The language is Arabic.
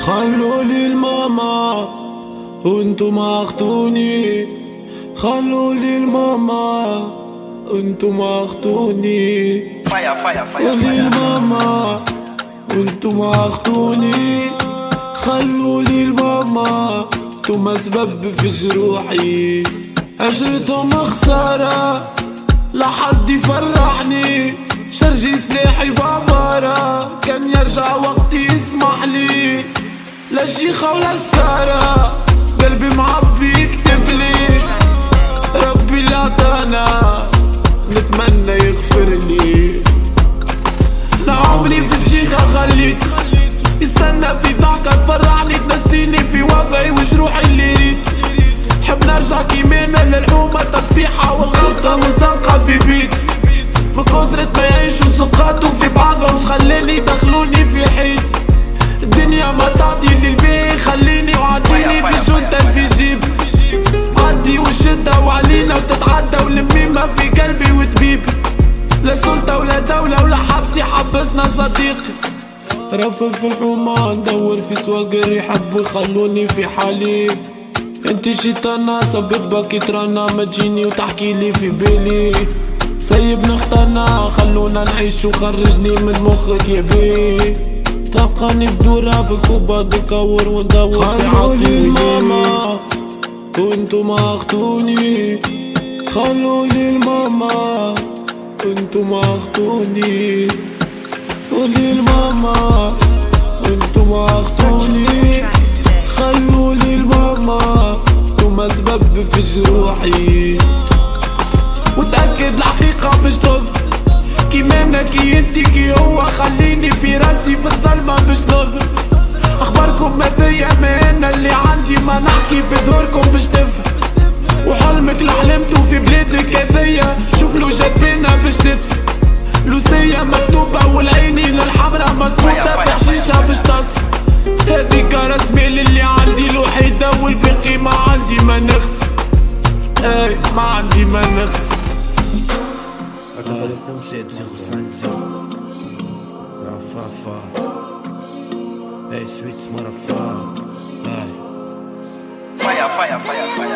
خلوا لي الماما وأنتم اخذوني خلوا لي الماما Fire, fire, fire, قولي fire. الماما وأنتم اخذوني خلوا لي الماما أنتم سبب في جروحي عشرتهم خسارة لحد يفرحني. شرجي سلاحي بابارة كان يرجع وقتي يسمح لي. لا شيخة ولا سكارة قلبي معبي يكتب لي. ربي اللي عطانا نتمنى يغفر لي لا عمري في الشيخة خليت. يستنى في ضحكة تفرحني تنسيني في وضعي وجروحي اللي ريت حب نرجع كيمانا للحومة تسبيحة والغلطة والزنقة في بيت. من كثرة ما يعيشوا سقاتوا في بعضهم خلاني يدخلوني في حيط. الدنيا ما تعطي صديقي رفف في الحومة ندور في سواق يحبوا يخلوني في حالي. انت شيطانة صبت بكيت رانا ما تجيني وتحكي لي في بالي سيب نختنا خلونا نعيش وخرجني من مخك يا بي. تلقاني في دورة في كوبا دكور وندور في عقلي ماما وأنتم اخذوني خلوا لي الماما. أنتم اخذوني قولي الماما أنتم اخذوني خلوا لي الماما أنتم سبب في جروحي وتأكد الحقيقة مش تظهر كيما كي انتي كي هو خليني في راسي في الظلمة مش نظر أخباركم ماذية ما أنا اللي عندي؟ ما نحكي في دوركم باش ما عندي ما نخسر 7050 Rafafa Hey, sweet motherfucker Hey Fire, fire, fire, fire.